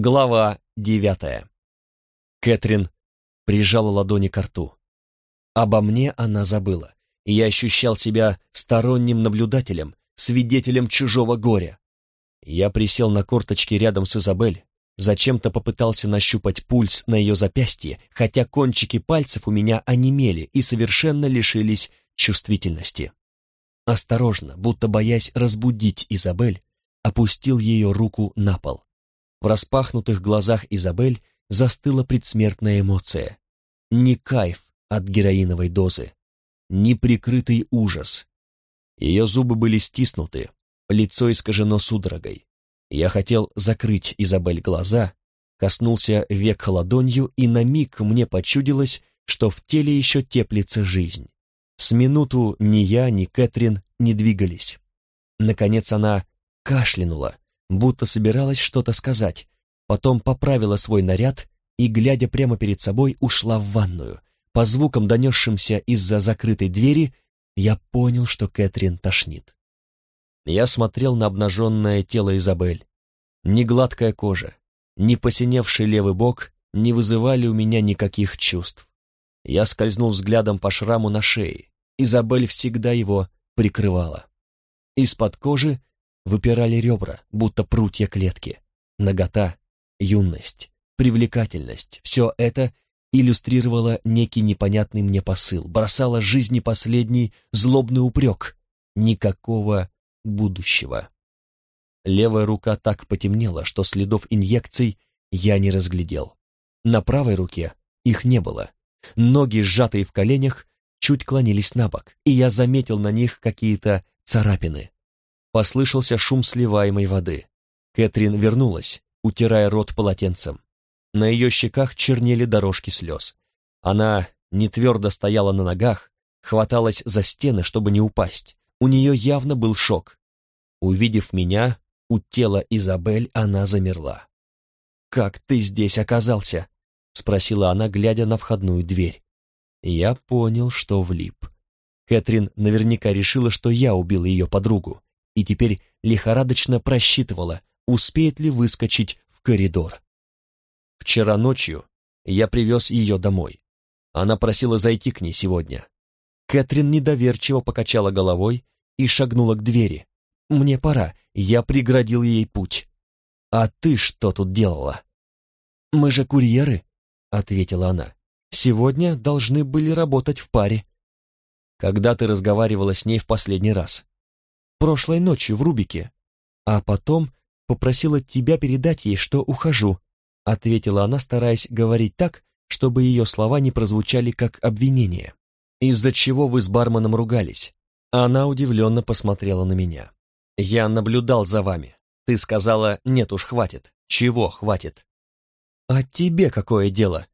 Глава девятая. Кэтрин прижала ладони к рту. Обо мне она забыла, и я ощущал себя сторонним наблюдателем, свидетелем чужого горя. Я присел на корточки рядом с Изабель, зачем-то попытался нащупать пульс на ее запястье, хотя кончики пальцев у меня онемели и совершенно лишились чувствительности. Осторожно, будто боясь разбудить Изабель, опустил ее руку на пол. В распахнутых глазах Изабель застыла предсмертная эмоция. Не кайф от героиновой дозы, не прикрытый ужас. Ее зубы были стиснуты, лицо искажено судорогой. Я хотел закрыть Изабель глаза, коснулся век ладонью, и на миг мне почудилось, что в теле еще теплится жизнь. С минуту ни я, ни Кэтрин не двигались. Наконец она кашлянула, будто собиралась что-то сказать, потом поправила свой наряд и, глядя прямо перед собой, ушла в ванную. По звукам, донесшимся из-за закрытой двери, я понял, что Кэтрин тошнит. Я смотрел на обнаженное тело Изабель. Ни гладкая кожа, ни посиневший левый бок не вызывали у меня никаких чувств. Я скользнул взглядом по шраму на шее. Изабель всегда его прикрывала. Из-под кожи выпирали ребра, будто прутья клетки. Нагота, юность, привлекательность — все это иллюстрировало некий непонятный мне посыл, бросало жизни последний злобный упрек. Никакого будущего. Левая рука так потемнела, что следов инъекций я не разглядел. На правой руке их не было. Ноги, сжатые в коленях, чуть клонились на бок, и я заметил на них какие-то царапины. Послышался шум сливаемой воды. Кэтрин вернулась, утирая рот полотенцем. На ее щеках чернели дорожки слез. Она не твердо стояла на ногах, хваталась за стены, чтобы не упасть. У нее явно был шок. Увидев меня, у тела Изабель она замерла. «Как ты здесь оказался?» — спросила она, глядя на входную дверь. Я понял, что влип. Кэтрин наверняка решила, что я убил ее подругу, и теперь лихорадочно просчитывала, успеет ли выскочить в коридор. Вчера ночью я привез ее домой. Она просила зайти к ней сегодня. Кэтрин недоверчиво покачала головой и шагнула к двери. «Мне пора, я преградил ей путь. А ты что тут делала?» «Мы же курьеры», — ответила она. «Сегодня должны были работать в паре». «Когда ты разговаривала с ней в последний раз?» «Прошлой ночью в Рубике. А потом попросила тебя передать ей, что ухожу», — ответила она, стараясь говорить так, чтобы ее слова не прозвучали как обвинение. «Из-за чего вы с барменом ругались?» Она удивленно посмотрела на меня. «Я наблюдал за вами. Ты сказала, нет уж, хватит. Чего хватит?» «А тебе какое дело?»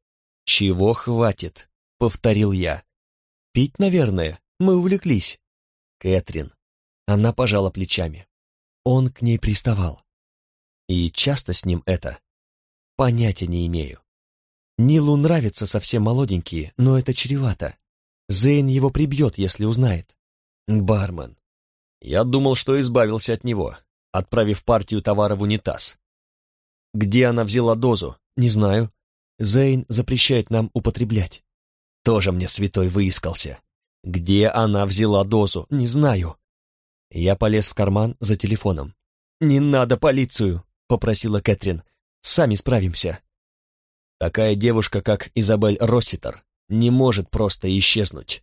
«Чего хватит?» — повторил я. «Пить, наверное. Мы увлеклись». «Кэтрин». Она пожала плечами. Он к ней приставал. И часто с ним это? Понятия не имею. Нилу нравятся совсем молоденькие, но это чревато. Зейн его прибьет, если узнает. Бармен. Я думал, что избавился от него, отправив партию товара в унитаз. Где она взяла дозу? Не знаю. Зейн запрещает нам употреблять. Тоже мне святой выискался. Где она взяла дозу? Не знаю. Я полез в карман за телефоном. «Не надо полицию!» — попросила Кэтрин. «Сами справимся». Такая девушка, как Изабель Росситер, не может просто исчезнуть.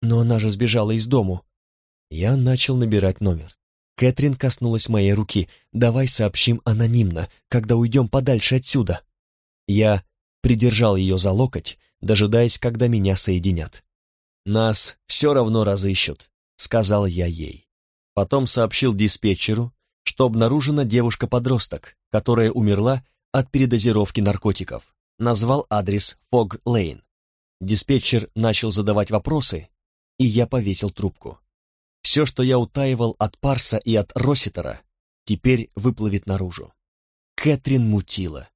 Но она же сбежала из дому. Я начал набирать номер. Кэтрин коснулась моей руки. «Давай сообщим анонимно, когда уйдем подальше отсюда». Я придержал ее за локоть, дожидаясь, когда меня соединят. «Нас все равно разыщут», — сказал я ей. Потом сообщил диспетчеру, что обнаружена девушка-подросток, которая умерла от передозировки наркотиков. Назвал адрес Фог-Лейн. Диспетчер начал задавать вопросы, и я повесил трубку. Все, что я утаивал от Парса и от Росситера, теперь выплывет наружу. Кэтрин мутила.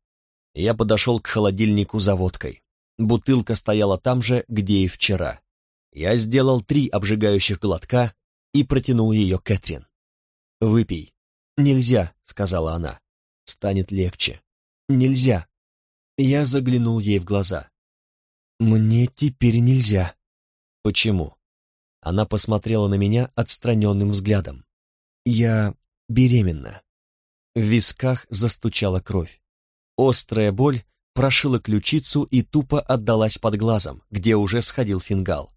Я подошел к холодильнику за водкой. Бутылка стояла там же, где и вчера. Я сделал три обжигающих глотка и протянул ее Кэтрин. «Выпей», «Нельзя», — сказала она. «Станет легче». нельзя». Я заглянул ей в глаза. «Мне теперь нельзя». «Почему?» Она посмотрела на меня отстраненным взглядом. «Я беременна». В висках застучала кровь. Острая боль прошила ключицу и тупо отдалась под глазом, где уже сходил фингал.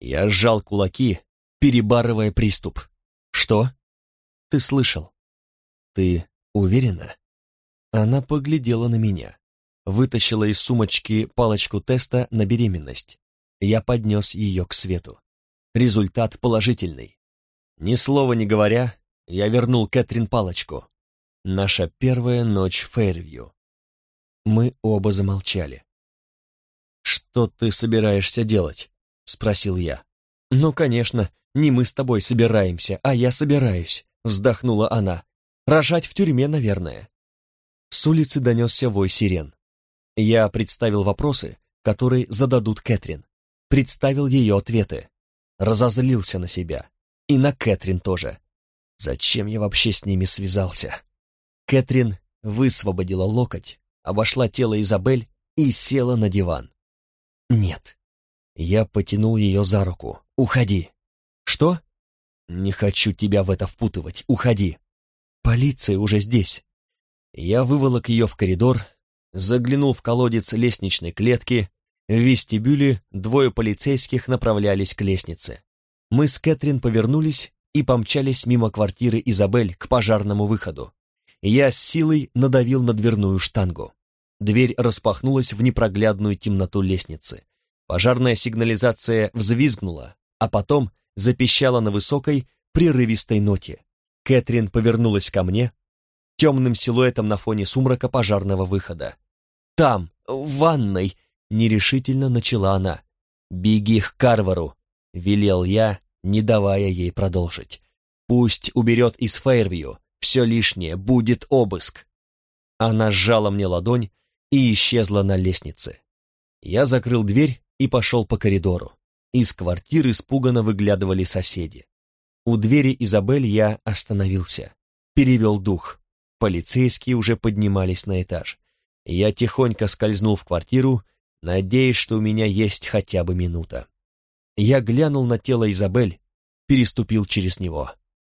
Я сжал кулаки, перебарывая приступ. «Что?» «Ты слышал?» «Ты уверена?» Она поглядела на меня, вытащила из сумочки палочку теста на беременность. Я поднес ее к свету. Результат положительный. Ни слова не говоря, я вернул Кэтрин палочку. Наша первая ночь в Фейрвью. Мы оба замолчали. «Что ты собираешься делать?» — спросил я. «Ну, конечно, не мы с тобой собираемся, а я собираюсь», — вздохнула она. «Рожать в тюрьме, наверное». С улицы донесся вой сирен. Я представил вопросы, которые зададут Кэтрин. Представил ее ответы. Разозлился на себя. И на Кэтрин тоже. Зачем я вообще с ними связался? Кэтрин высвободила локоть, обошла тело Изабель и села на диван. «Нет». Я потянул ее за руку. «Уходи». «Что?» «Не хочу тебя в это впутывать. Уходи». «Полиция уже здесь». Я выволок ее в коридор, заглянул в колодец лестничной клетки. В вестибюле двое полицейских направлялись к лестнице. Мы с Кэтрин повернулись и помчались мимо квартиры Изабель к пожарному выходу. Я с силой надавил на дверную штангу. Дверь распахнулась в непроглядную темноту лестницы. Пожарная сигнализация взвизгнула, а потом запищала на высокой, прерывистой ноте. Кэтрин повернулась ко мне, темным силуэтом на фоне сумрака пожарного выхода. «Там, в ванной!» — нерешительно начала она. «Беги к Карвару!» — велел я, не давая ей продолжить. «Пусть уберет из Фейрвью, все лишнее, будет обыск. Она сжала мне ладонь и исчезла на лестнице. Я закрыл дверь и пошел по коридору. Из квартиры испуганно выглядывали соседи. У двери Изабель я остановился. Перевел дух. Полицейские уже поднимались на этаж. Я тихонько скользнул в квартиру, надеясь, что у меня есть хотя бы минута. Я глянул на тело Изабель, переступил через него.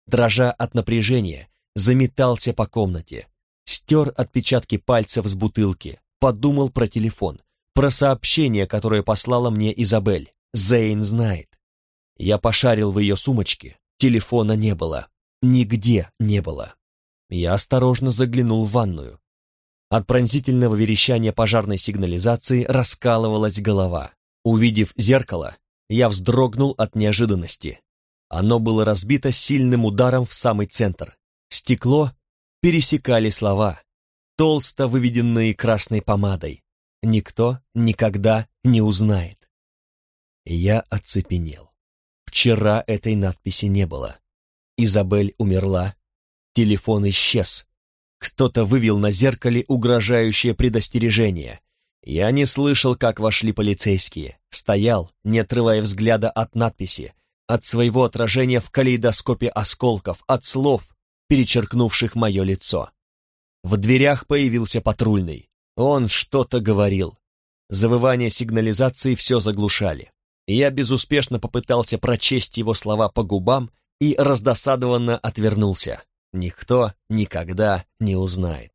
Дрожа от напряжения, заметался по комнате, стер отпечатки пальцев с бутылки, подумал про телефон, про сообщение, которое послала мне Изабель. Зейн знает. Я пошарил в ее сумочке, телефона не было, нигде не было. Я осторожно заглянул в ванную. От пронзительного верещания пожарной сигнализации раскалывалась голова. Увидев зеркало, я вздрогнул от неожиданности. Оно было разбито сильным ударом в самый центр. Стекло пересекали слова, толсто выведенные красной помадой. Никто никогда не узнает. Я оцепенел. Вчера этой надписи не было. Изабель умерла, телефон исчез. Кто-то вывел на зеркале угрожающее предостережение. Я не слышал, как вошли полицейские. Стоял, не отрывая взгляда от надписи, от своего отражения в калейдоскопе осколков, от слов, перечеркнувших мое лицо. В дверях появился патрульный. Он что-то говорил. Завывания сигнализации все заглушали. Я безуспешно попытался прочесть его слова по губам и раздосадованно отвернулся. Никто никогда не узнает.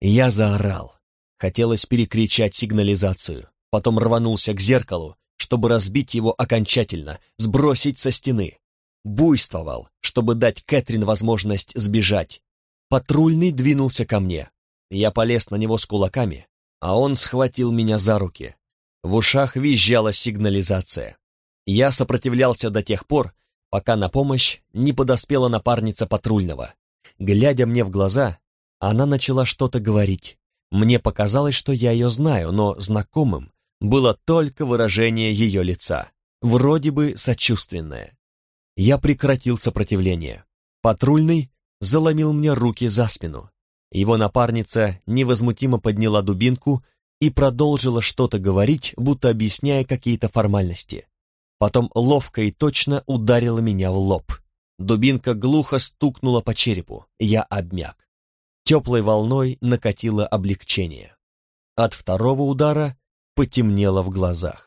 Я заорал. Хотелось перекричать сигнализацию. Потом рванулся к зеркалу, чтобы разбить его окончательно, сбросить со стены буйствовал, чтобы дать Кэтрин возможность сбежать. Патрульный двинулся ко мне. Я полез на него с кулаками, а он схватил меня за руки. В ушах визжала сигнализация. Я сопротивлялся до тех пор, пока на помощь не подоспела напарница патрульного. Глядя мне в глаза, она начала что-то говорить. Мне показалось, что я ее знаю, но знакомым было только выражение ее лица, вроде бы сочувственное. Я прекратил сопротивление. Патрульный заломил мне руки за спину. Его напарница невозмутимо подняла дубинку и продолжила что-то говорить, будто объясняя какие-то формальности. Потом ловко и точно ударила меня в лоб. Дубинка глухо стукнула по черепу. Я обмяк. теплой волной накатило облегчение. От второго удара потемнело в глазах.